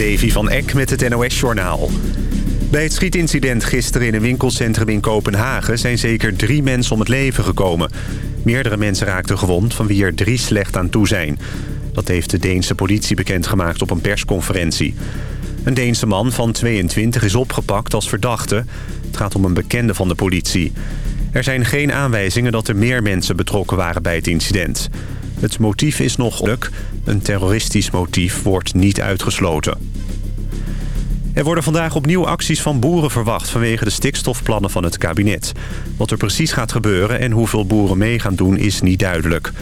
Levi van Eck met het NOS-journaal. Bij het schietincident gisteren in een winkelcentrum in Kopenhagen... zijn zeker drie mensen om het leven gekomen. Meerdere mensen raakten gewond, van wie er drie slecht aan toe zijn. Dat heeft de Deense politie bekendgemaakt op een persconferentie. Een Deense man van 22 is opgepakt als verdachte. Het gaat om een bekende van de politie. Er zijn geen aanwijzingen dat er meer mensen betrokken waren bij het incident. Het motief is nog luk. Een terroristisch motief wordt niet uitgesloten. Er worden vandaag opnieuw acties van boeren verwacht... vanwege de stikstofplannen van het kabinet. Wat er precies gaat gebeuren en hoeveel boeren mee gaan doen is niet duidelijk.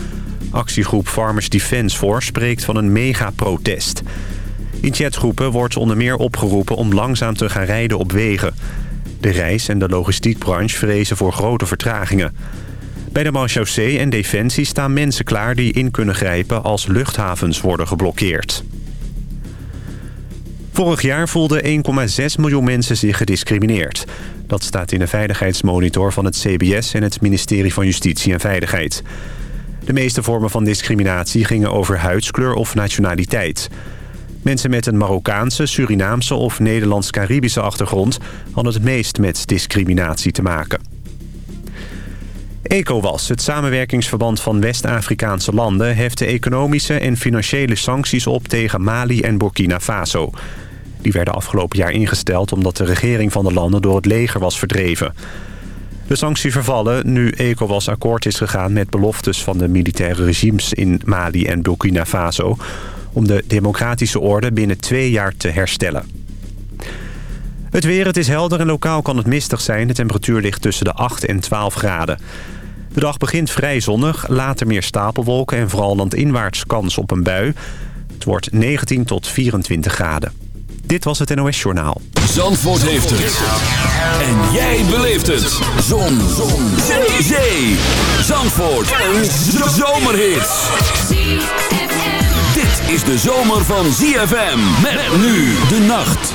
Actiegroep Farmers Defence Force spreekt van een megaprotest. In chatgroepen wordt onder meer opgeroepen om langzaam te gaan rijden op wegen. De reis- en de logistiekbranche vrezen voor grote vertragingen. Bij de marechaussee en Defensie staan mensen klaar die in kunnen grijpen als luchthavens worden geblokkeerd. Vorig jaar voelden 1,6 miljoen mensen zich gediscrimineerd. Dat staat in een veiligheidsmonitor van het CBS en het ministerie van Justitie en Veiligheid. De meeste vormen van discriminatie gingen over huidskleur of nationaliteit. Mensen met een Marokkaanse, Surinaamse of Nederlands-Caribische achtergrond... hadden het meest met discriminatie te maken. ECOWAS, het samenwerkingsverband van West-Afrikaanse landen... heft de economische en financiële sancties op tegen Mali en Burkina Faso. Die werden afgelopen jaar ingesteld omdat de regering van de landen door het leger was verdreven. De sancties vervallen nu ECOWAS akkoord is gegaan met beloftes van de militaire regimes in Mali en Burkina Faso... om de democratische orde binnen twee jaar te herstellen. Het weer, het is helder en lokaal kan het mistig zijn. De temperatuur ligt tussen de 8 en 12 graden. De dag begint vrij zonnig, later meer stapelwolken... en vooral landinwaarts kans op een bui. Het wordt 19 tot 24 graden. Dit was het NOS Journaal. Zandvoort heeft het. En jij beleeft het. Zon. Zon. Zee. Zee. Zandvoort. Een zomerhit. Dit is de zomer van ZFM. Met nu de nacht.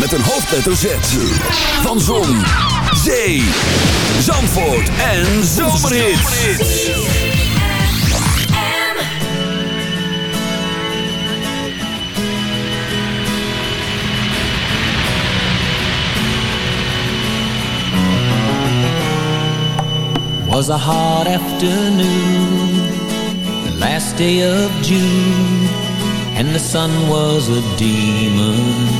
met een hoofdletter Z. Van Zon, Zee, Zandvoort en Zomerhit. Was a hot afternoon, the last day of June, and the sun was a demon.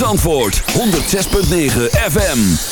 Antwoord 106.9 FM.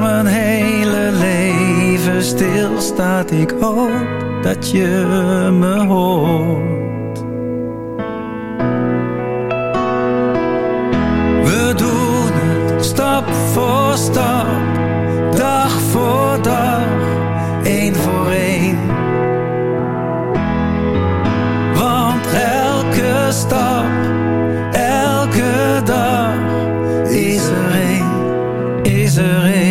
Stil stilstaat, ik hoop dat je me hoort. We doen het stap voor stap, dag voor dag, één voor één. Want elke stap, elke dag, is er één, is er één.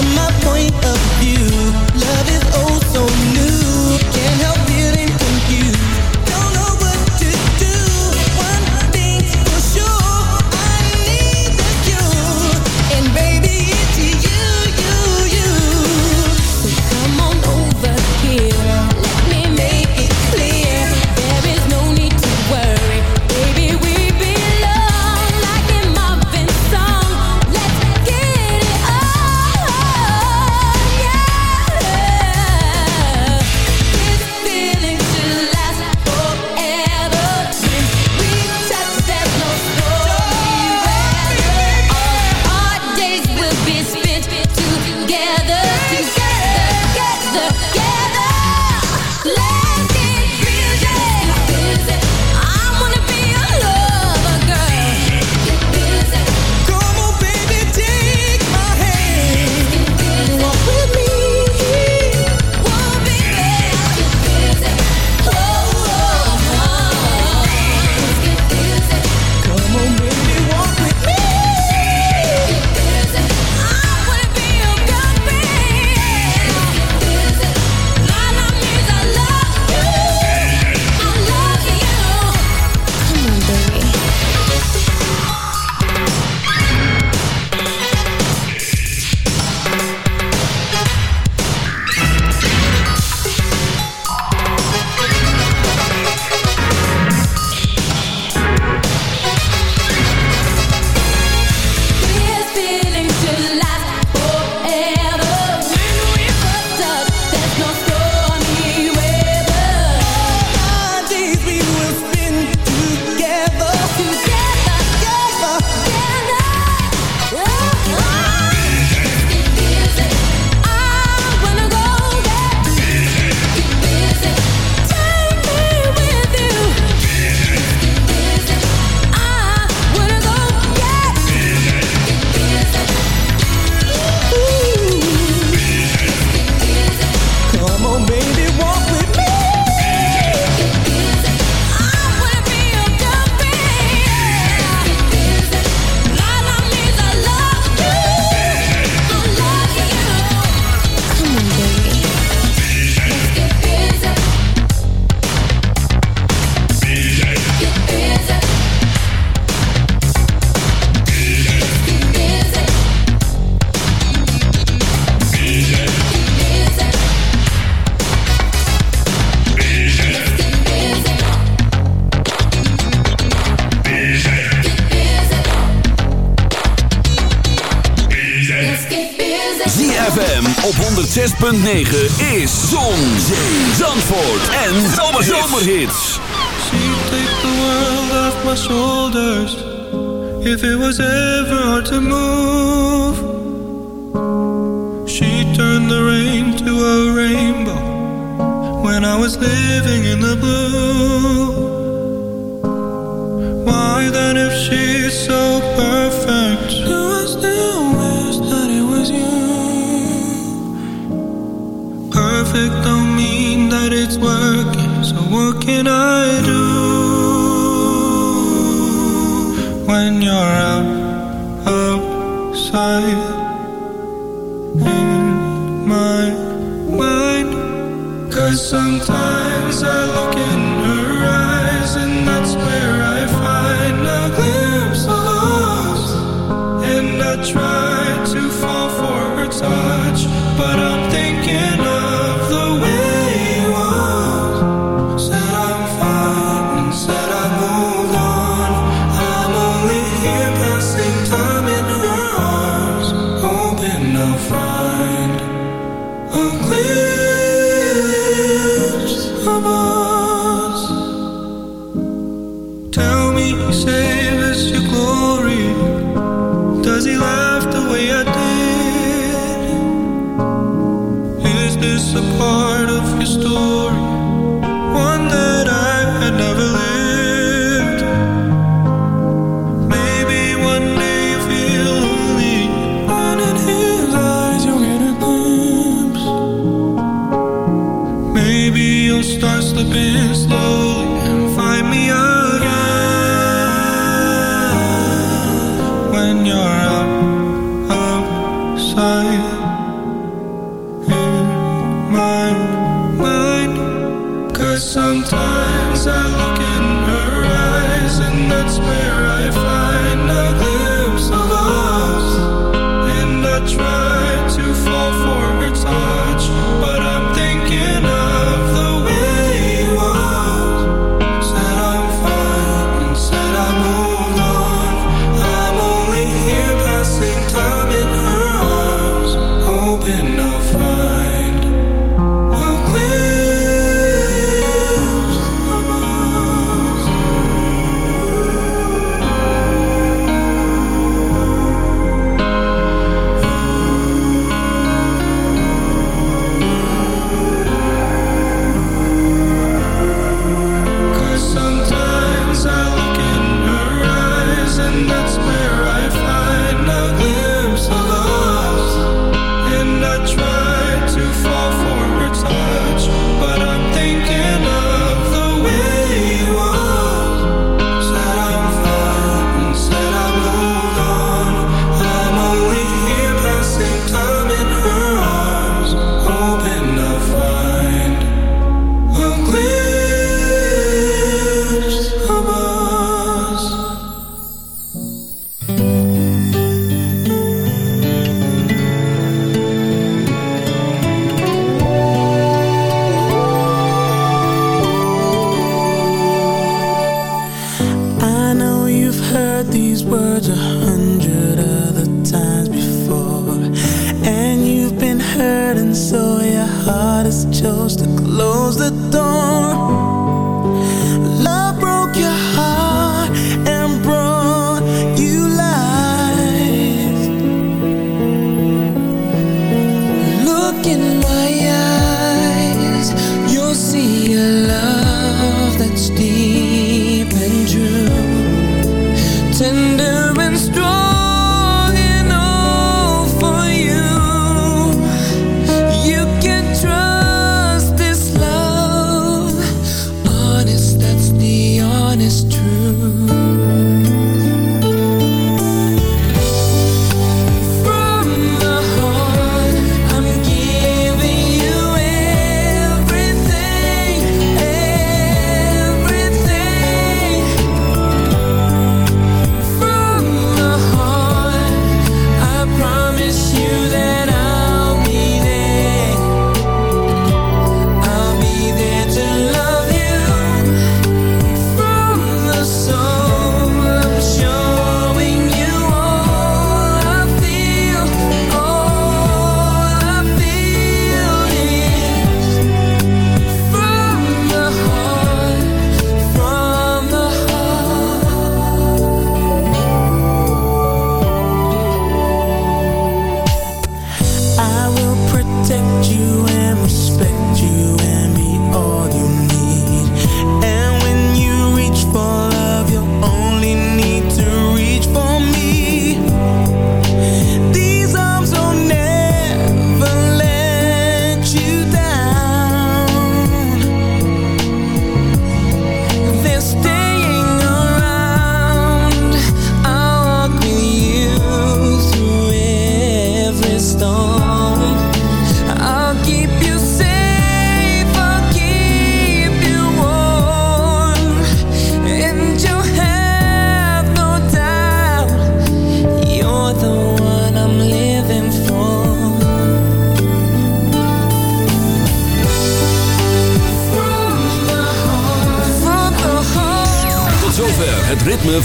from my point of view. Love is oh so new. Can't help feeling. Sometimes I look in